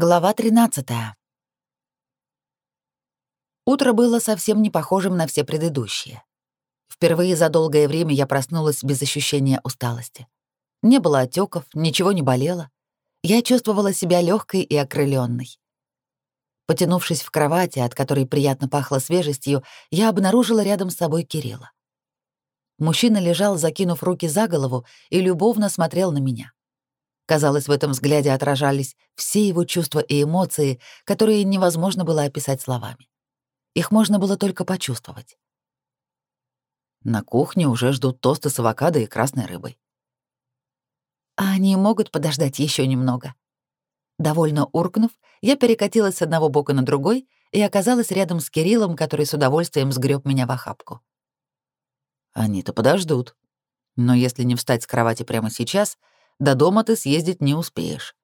Глава 13. Утро было совсем не похожим на все предыдущие. Впервые за долгое время я проснулась без ощущения усталости. Не было отеков, ничего не болело. Я чувствовала себя легкой и окрыленной. Потянувшись в кровати, от которой приятно пахло свежестью, я обнаружила рядом с собой Кирилла. Мужчина лежал, закинув руки за голову, и любовно смотрел на меня. Казалось, в этом взгляде отражались все его чувства и эмоции, которые невозможно было описать словами. Их можно было только почувствовать. На кухне уже ждут тосты с авокадо и красной рыбой. А они могут подождать еще немного. Довольно уркнув, я перекатилась с одного бока на другой и оказалась рядом с Кириллом, который с удовольствием сгреб меня в охапку. Они-то подождут. Но если не встать с кровати прямо сейчас — до дома ты съездить не успеешь.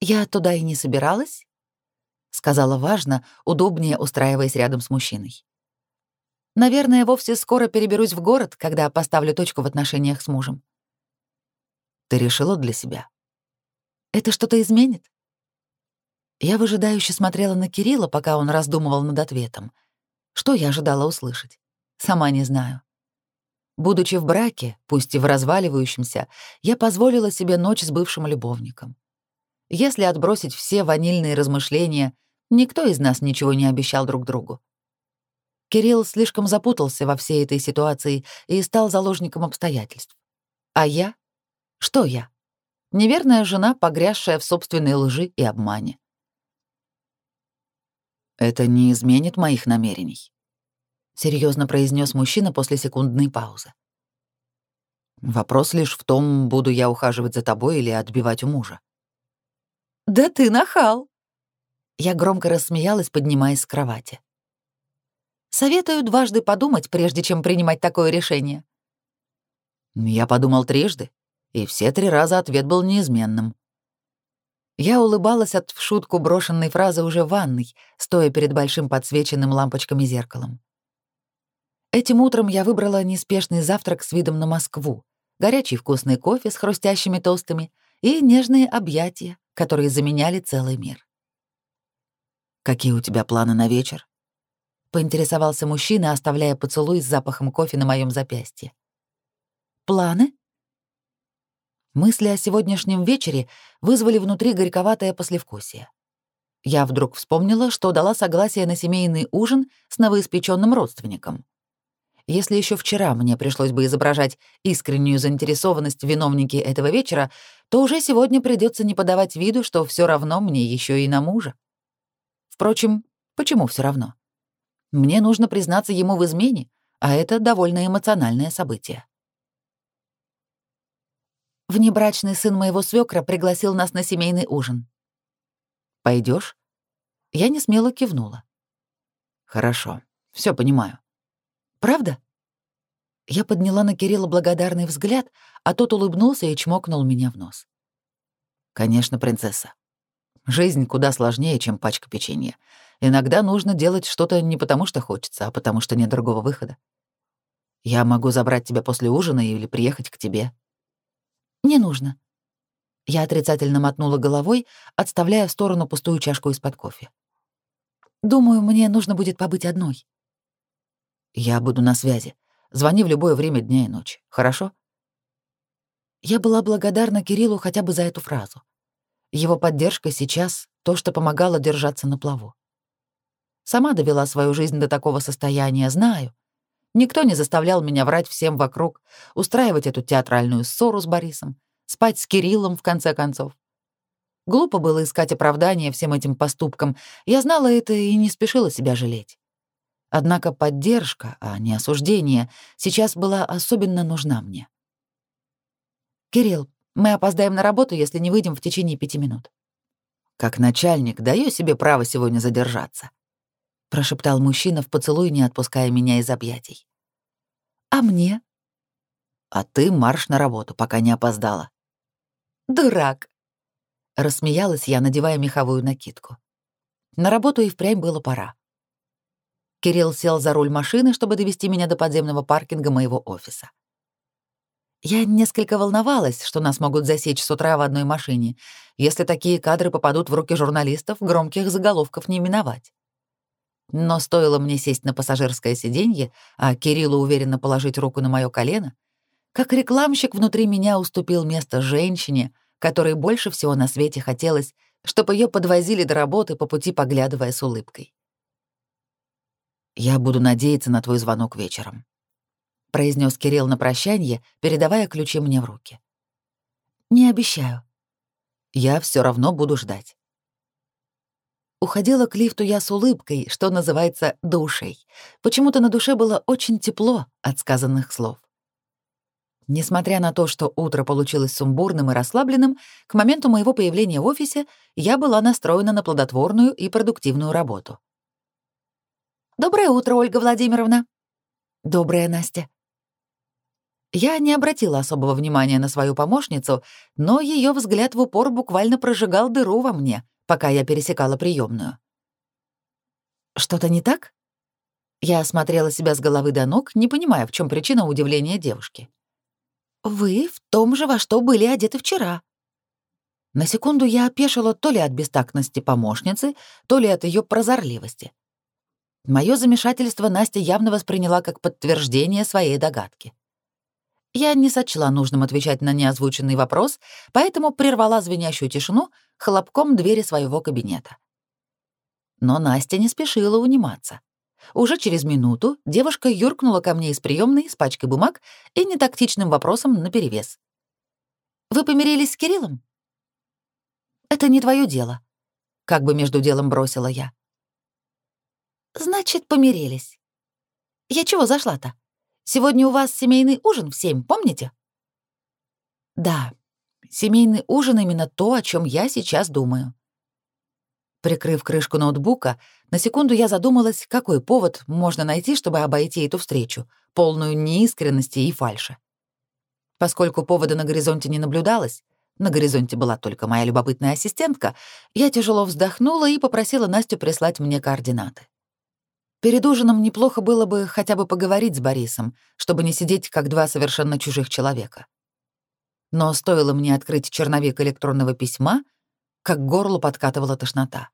Я туда и не собиралась, сказала важно, удобнее устраиваясь рядом с мужчиной. Наверное, вовсе скоро переберусь в город, когда поставлю точку в отношениях с мужем. Ты решила для себя? Это что-то изменит? Я выжидающе смотрела на Кирилла, пока он раздумывал над ответом. Что я ожидала услышать? Сама не знаю. Будучи в браке, пусть и в разваливающемся, я позволила себе ночь с бывшим любовником. Если отбросить все ванильные размышления, никто из нас ничего не обещал друг другу. Кирилл слишком запутался во всей этой ситуации и стал заложником обстоятельств. А я? Что я? Неверная жена, погрязшая в собственной лжи и обмане. Это не изменит моих намерений серьезно произнес мужчина после секундной паузы. Вопрос лишь в том, буду я ухаживать за тобой или отбивать у мужа. Да ты нахал. Я громко рассмеялась, поднимаясь с кровати. Советую дважды подумать, прежде чем принимать такое решение. Я подумал трижды, и все три раза ответ был неизменным. Я улыбалась от в шутку брошенной фразы уже в ванной, стоя перед большим подсвеченным лампочками зеркалом. Этим утром я выбрала неспешный завтрак с видом на Москву, горячий вкусный кофе с хрустящими тостами и нежные объятия, которые заменяли целый мир. «Какие у тебя планы на вечер?» — поинтересовался мужчина, оставляя поцелуй с запахом кофе на моем запястье. «Планы?» Мысли о сегодняшнем вечере вызвали внутри горьковатое послевкусие. Я вдруг вспомнила, что дала согласие на семейный ужин с новоиспеченным родственником. Если еще вчера мне пришлось бы изображать искреннюю заинтересованность в виновнике этого вечера, то уже сегодня придется не подавать виду, что все равно мне еще и на мужа. Впрочем, почему все равно? Мне нужно признаться ему в измене, а это довольно эмоциональное событие. Внебрачный сын моего свекра пригласил нас на семейный ужин. Пойдешь? Я не смело кивнула. Хорошо, все понимаю. Правда? Я подняла на Кирилла благодарный взгляд, а тот улыбнулся и чмокнул меня в нос. Конечно, принцесса. Жизнь куда сложнее, чем пачка печенья. Иногда нужно делать что-то не потому, что хочется, а потому что нет другого выхода. Я могу забрать тебя после ужина или приехать к тебе. Не нужно. Я отрицательно мотнула головой, отставляя в сторону пустую чашку из-под кофе. Думаю, мне нужно будет побыть одной. Я буду на связи. Звони в любое время дня и ночи. Хорошо? Я была благодарна Кириллу хотя бы за эту фразу. Его поддержка сейчас — то, что помогало держаться на плаву. Сама довела свою жизнь до такого состояния, знаю. Никто не заставлял меня врать всем вокруг, устраивать эту театральную ссору с Борисом, спать с Кириллом, в конце концов. Глупо было искать оправдание всем этим поступкам. Я знала это и не спешила себя жалеть. Однако поддержка, а не осуждение, сейчас была особенно нужна мне. «Кирилл, мы опоздаем на работу, если не выйдем в течение пяти минут». «Как начальник даю себе право сегодня задержаться», — прошептал мужчина в поцелуй, не отпуская меня из объятий. «А мне?» «А ты марш на работу, пока не опоздала». «Дурак!» — рассмеялась я, надевая меховую накидку. На работу и впрямь было пора. Кирилл сел за руль машины, чтобы довести меня до подземного паркинга моего офиса. Я несколько волновалась, что нас могут засечь с утра в одной машине. Если такие кадры попадут в руки журналистов, громких заголовков не миновать. Но стоило мне сесть на пассажирское сиденье, а Кириллу уверенно положить руку на моё колено, как рекламщик внутри меня уступил место женщине, которой больше всего на свете хотелось, чтобы её подвозили до работы по пути, поглядывая с улыбкой. «Я буду надеяться на твой звонок вечером», — произнес Кирилл на прощание, передавая ключи мне в руки. «Не обещаю. Я все равно буду ждать». Уходила к лифту я с улыбкой, что называется, душей. Почему-то на душе было очень тепло от сказанных слов. Несмотря на то, что утро получилось сумбурным и расслабленным, к моменту моего появления в офисе я была настроена на плодотворную и продуктивную работу. «Доброе утро, Ольга Владимировна!» «Доброе, Настя!» Я не обратила особого внимания на свою помощницу, но ее взгляд в упор буквально прожигал дыру во мне, пока я пересекала приемную. «Что-то не так?» Я осмотрела себя с головы до ног, не понимая, в чем причина удивления девушки. «Вы в том же, во что были одеты вчера». На секунду я опешила то ли от бестактности помощницы, то ли от ее прозорливости. Мое замешательство Настя явно восприняла как подтверждение своей догадки. Я не сочла нужным отвечать на неозвученный вопрос, поэтому прервала звенящую тишину хлопком двери своего кабинета. Но Настя не спешила униматься. Уже через минуту девушка юркнула ко мне из приемной с пачкой бумаг и нетактичным вопросом наперевес. «Вы помирились с Кириллом?» «Это не твое дело», — как бы между делом бросила я. «Значит, помирились. Я чего зашла-то? Сегодня у вас семейный ужин в семь, помните?» «Да, семейный ужин именно то, о чем я сейчас думаю». Прикрыв крышку ноутбука, на секунду я задумалась, какой повод можно найти, чтобы обойти эту встречу, полную неискренности и фальши. Поскольку повода на горизонте не наблюдалось, на горизонте была только моя любопытная ассистентка, я тяжело вздохнула и попросила Настю прислать мне координаты. Перед ужином неплохо было бы хотя бы поговорить с Борисом, чтобы не сидеть как два совершенно чужих человека. Но стоило мне открыть черновик электронного письма, как горло подкатывала тошнота.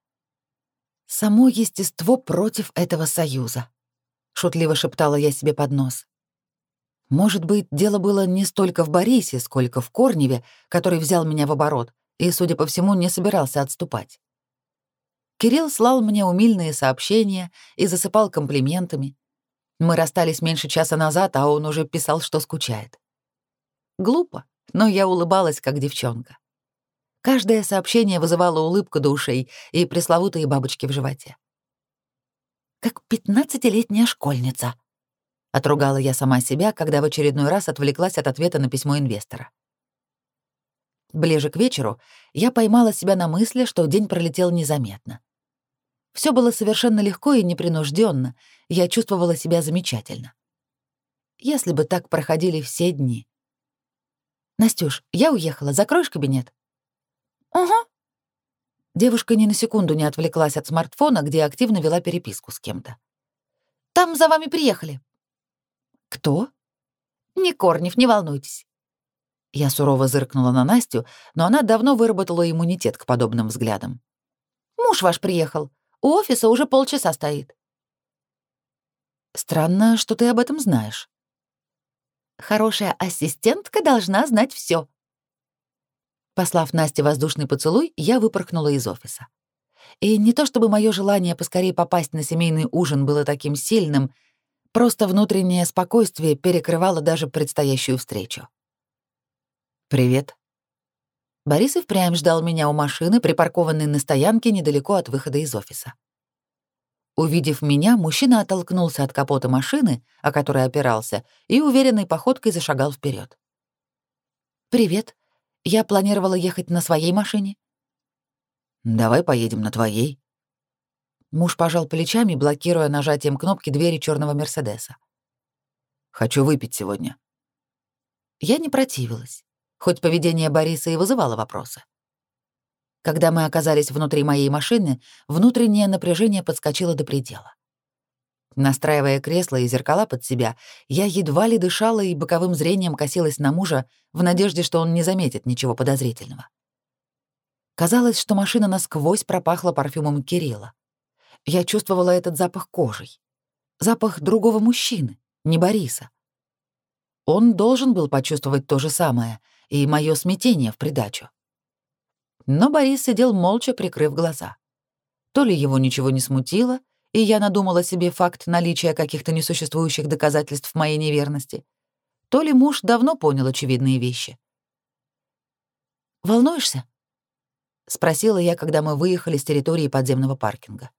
«Само естество против этого союза», — шутливо шептала я себе под нос. Может быть, дело было не столько в Борисе, сколько в Корневе, который взял меня в оборот и, судя по всему, не собирался отступать. Кирилл слал мне умильные сообщения и засыпал комплиментами. Мы расстались меньше часа назад, а он уже писал, что скучает. Глупо, но я улыбалась, как девчонка. Каждое сообщение вызывало улыбку до ушей и пресловутые бабочки в животе. «Как пятнадцатилетняя школьница», — отругала я сама себя, когда в очередной раз отвлеклась от ответа на письмо инвестора. Ближе к вечеру я поймала себя на мысли, что день пролетел незаметно. Все было совершенно легко и непринужденно, я чувствовала себя замечательно. Если бы так проходили все дни. «Настюш, я уехала, закроешь кабинет?» «Угу». Девушка ни на секунду не отвлеклась от смартфона, где активно вела переписку с кем-то. «Там за вами приехали». «Кто?» «Не Корнев, не волнуйтесь». Я сурово зыркнула на Настю, но она давно выработала иммунитет к подобным взглядам. «Муж ваш приехал. У офиса уже полчаса стоит». «Странно, что ты об этом знаешь». «Хорошая ассистентка должна знать все. Послав Насте воздушный поцелуй, я выпорхнула из офиса. И не то чтобы мое желание поскорее попасть на семейный ужин было таким сильным, просто внутреннее спокойствие перекрывало даже предстоящую встречу. «Привет», Борис и впрямь ждал меня у машины, припаркованной на стоянке недалеко от выхода из офиса. Увидев меня, мужчина оттолкнулся от капота машины, о которой опирался, и уверенной походкой зашагал вперед. «Привет. Я планировала ехать на своей машине». «Давай поедем на твоей». Муж пожал плечами, блокируя нажатием кнопки двери черного Мерседеса. «Хочу выпить сегодня». Я не противилась хоть поведение Бориса и вызывало вопросы. Когда мы оказались внутри моей машины, внутреннее напряжение подскочило до предела. Настраивая кресло и зеркала под себя, я едва ли дышала и боковым зрением косилась на мужа в надежде, что он не заметит ничего подозрительного. Казалось, что машина насквозь пропахла парфюмом Кирилла. Я чувствовала этот запах кожей. Запах другого мужчины, не Бориса. Он должен был почувствовать то же самое, и мое смятение в придачу. Но Борис сидел молча, прикрыв глаза. То ли его ничего не смутило, и я надумала себе факт наличия каких-то несуществующих доказательств моей неверности, то ли муж давно понял очевидные вещи. «Волнуешься?» — спросила я, когда мы выехали с территории подземного паркинга.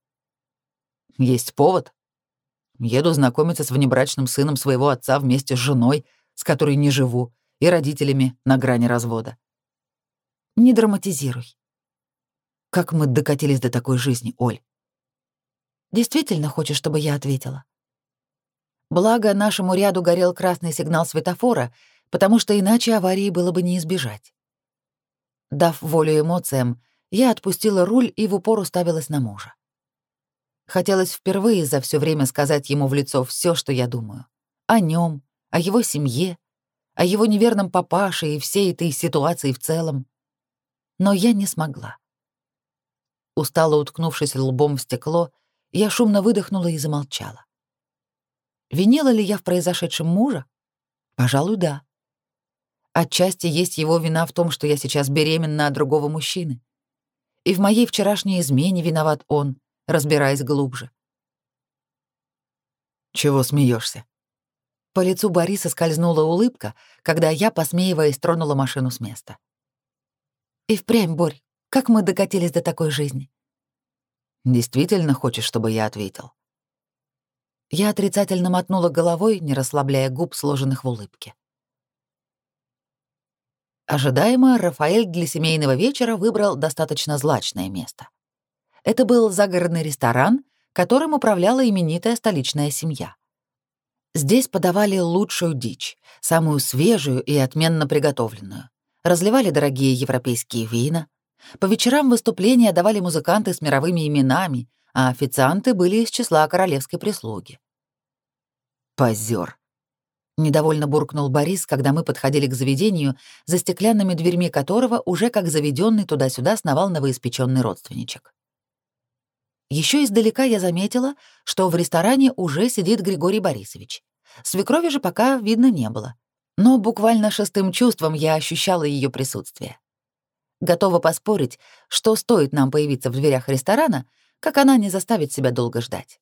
«Есть повод. Еду знакомиться с внебрачным сыном своего отца вместе с женой, с которой не живу, и родителями на грани развода». «Не драматизируй». «Как мы докатились до такой жизни, Оль?» Действительно хочешь, чтобы я ответила? Благо, нашему ряду горел красный сигнал светофора, потому что иначе аварии было бы не избежать. Дав волю эмоциям, я отпустила руль и в упор уставилась на мужа. Хотелось впервые за все время сказать ему в лицо все, что я думаю. О нем, о его семье, о его неверном папаше и всей этой ситуации в целом. Но я не смогла. Устало уткнувшись лбом в стекло, я шумно выдохнула и замолчала. Винила ли я в произошедшем мужа? Пожалуй, да. Отчасти есть его вина в том, что я сейчас беременна от другого мужчины. И в моей вчерашней измене виноват он, разбираясь глубже. Чего смеешься? По лицу Бориса скользнула улыбка, когда я, посмеиваясь, тронула машину с места. И впрямь, Борь, как мы докатились до такой жизни? Действительно хочешь, чтобы я ответил?» Я отрицательно мотнула головой, не расслабляя губ, сложенных в улыбке. Ожидаемо, Рафаэль для семейного вечера выбрал достаточно злачное место. Это был загородный ресторан, которым управляла именитая столичная семья. Здесь подавали лучшую дичь, самую свежую и отменно приготовленную. Разливали дорогие европейские вина, по вечерам выступления давали музыканты с мировыми именами, а официанты были из числа королевской прислуги. Позер. Недовольно буркнул Борис, когда мы подходили к заведению, за стеклянными дверьми которого уже как заведенный туда-сюда сновал новоиспеченный родственничек. Еще издалека я заметила, что в ресторане уже сидит Григорий Борисович. Свекрови же пока видно не было. Но буквально шестым чувством я ощущала ее присутствие. Готова поспорить, что стоит нам появиться в дверях ресторана, как она не заставит себя долго ждать.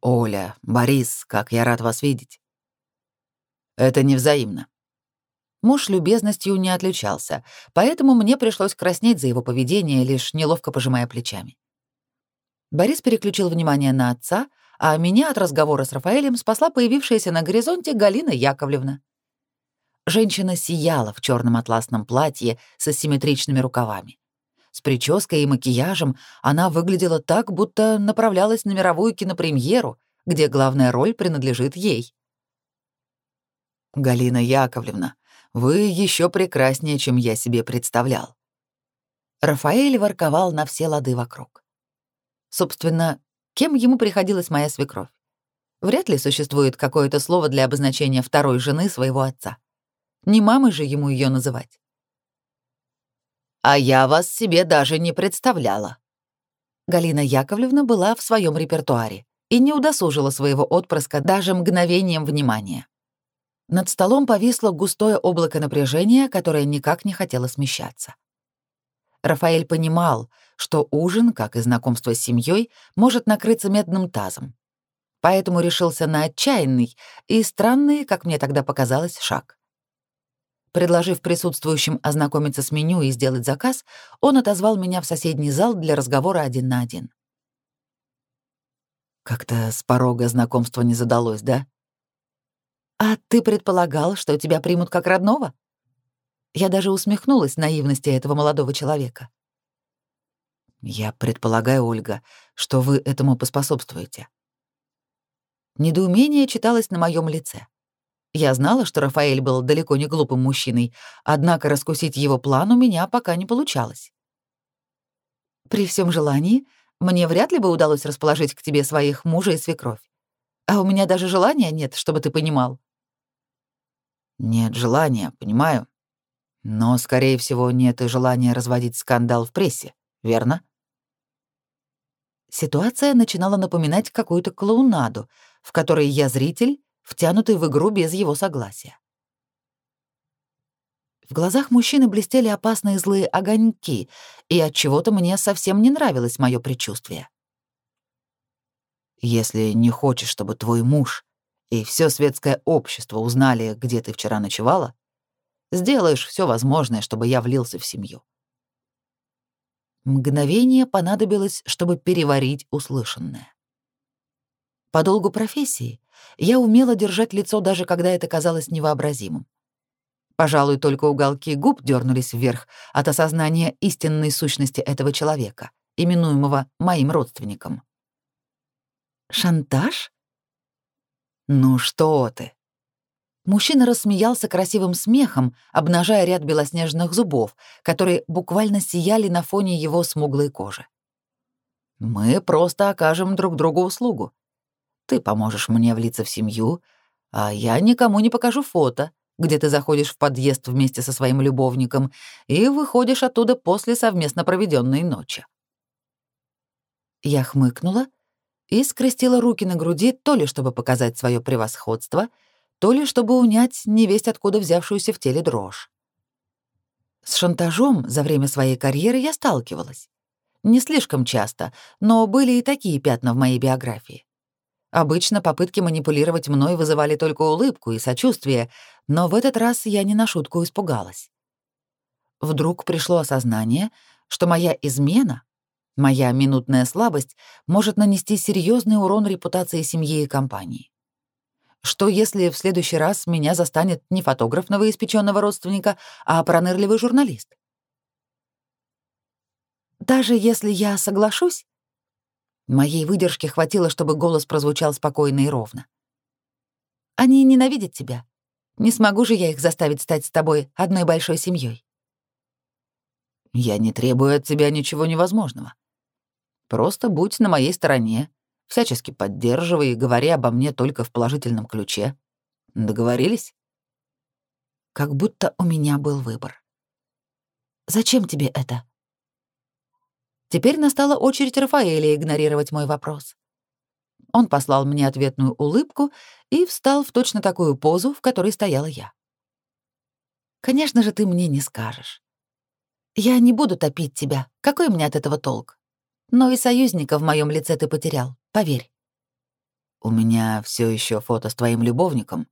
«Оля, Борис, как я рад вас видеть». «Это невзаимно». Муж любезностью не отличался, поэтому мне пришлось краснеть за его поведение, лишь неловко пожимая плечами. Борис переключил внимание на отца, а меня от разговора с Рафаэлем спасла появившаяся на горизонте Галина Яковлевна. Женщина сияла в черном атласном платье с асимметричными рукавами. С прической и макияжем она выглядела так, будто направлялась на мировую кинопремьеру, где главная роль принадлежит ей. «Галина Яковлевна, вы еще прекраснее, чем я себе представлял». Рафаэль ворковал на все лады вокруг. Собственно, кем ему приходилась моя свекровь? Вряд ли существует какое-то слово для обозначения второй жены своего отца. Не мамой же ему ее называть. «А я вас себе даже не представляла». Галина Яковлевна была в своем репертуаре и не удосужила своего отпрыска даже мгновением внимания. Над столом повисло густое облако напряжения, которое никак не хотело смещаться. Рафаэль понимал, что ужин, как и знакомство с семьей, может накрыться медным тазом. Поэтому решился на отчаянный и странный, как мне тогда показалось, шаг. Предложив присутствующим ознакомиться с меню и сделать заказ, он отозвал меня в соседний зал для разговора один на один. «Как-то с порога знакомства не задалось, да?» «А ты предполагал, что тебя примут как родного?» Я даже усмехнулась наивности этого молодого человека. «Я предполагаю, Ольга, что вы этому поспособствуете». Недоумение читалось на моем лице. Я знала, что Рафаэль был далеко не глупым мужчиной, однако раскусить его план у меня пока не получалось. При всем желании, мне вряд ли бы удалось расположить к тебе своих мужа и свекровь. А у меня даже желания нет, чтобы ты понимал. Нет желания, понимаю. Но, скорее всего, нет и желания разводить скандал в прессе, верно? Ситуация начинала напоминать какую-то клоунаду, в которой я зритель, втянутый в игру без его согласия. В глазах мужчины блестели опасные злые огоньки, и от чего-то мне совсем не нравилось мое предчувствие. Если не хочешь, чтобы твой муж и все светское общество узнали, где ты вчера ночевала, сделаешь все возможное, чтобы я влился в семью. Мгновение понадобилось, чтобы переварить услышанное. По долгу профессии я умела держать лицо, даже когда это казалось невообразимым. Пожалуй, только уголки губ дернулись вверх от осознания истинной сущности этого человека, именуемого моим родственником. «Шантаж?» «Ну что ты?» Мужчина рассмеялся красивым смехом, обнажая ряд белоснежных зубов, которые буквально сияли на фоне его смуглой кожи. «Мы просто окажем друг другу услугу. Ты поможешь мне влиться в семью, а я никому не покажу фото, где ты заходишь в подъезд вместе со своим любовником и выходишь оттуда после совместно проведенной ночи. Я хмыкнула и скрестила руки на груди то ли чтобы показать свое превосходство, то ли чтобы унять невесть откуда взявшуюся в теле дрожь. С шантажом за время своей карьеры я сталкивалась. Не слишком часто, но были и такие пятна в моей биографии. Обычно попытки манипулировать мной вызывали только улыбку и сочувствие, но в этот раз я не на шутку испугалась. Вдруг пришло осознание, что моя измена, моя минутная слабость может нанести серьезный урон репутации семьи и компании. Что если в следующий раз меня застанет не фотограф новоиспеченного родственника, а пронырливый журналист? Даже если я соглашусь, Моей выдержки хватило, чтобы голос прозвучал спокойно и ровно. «Они ненавидят тебя. Не смогу же я их заставить стать с тобой одной большой семьей. «Я не требую от тебя ничего невозможного. Просто будь на моей стороне, всячески поддерживай и говори обо мне только в положительном ключе. Договорились?» Как будто у меня был выбор. «Зачем тебе это?» Теперь настала очередь Рафаэля игнорировать мой вопрос. Он послал мне ответную улыбку и встал в точно такую позу, в которой стояла я. «Конечно же, ты мне не скажешь. Я не буду топить тебя. Какой мне от этого толк? Но и союзника в моем лице ты потерял, поверь». «У меня все еще фото с твоим любовником».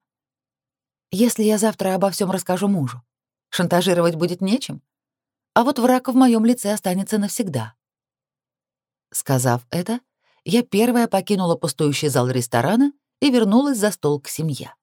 «Если я завтра обо всем расскажу мужу, шантажировать будет нечем. А вот враг в моем лице останется навсегда». Сказав это, я первая покинула пустующий зал ресторана и вернулась за стол к семье.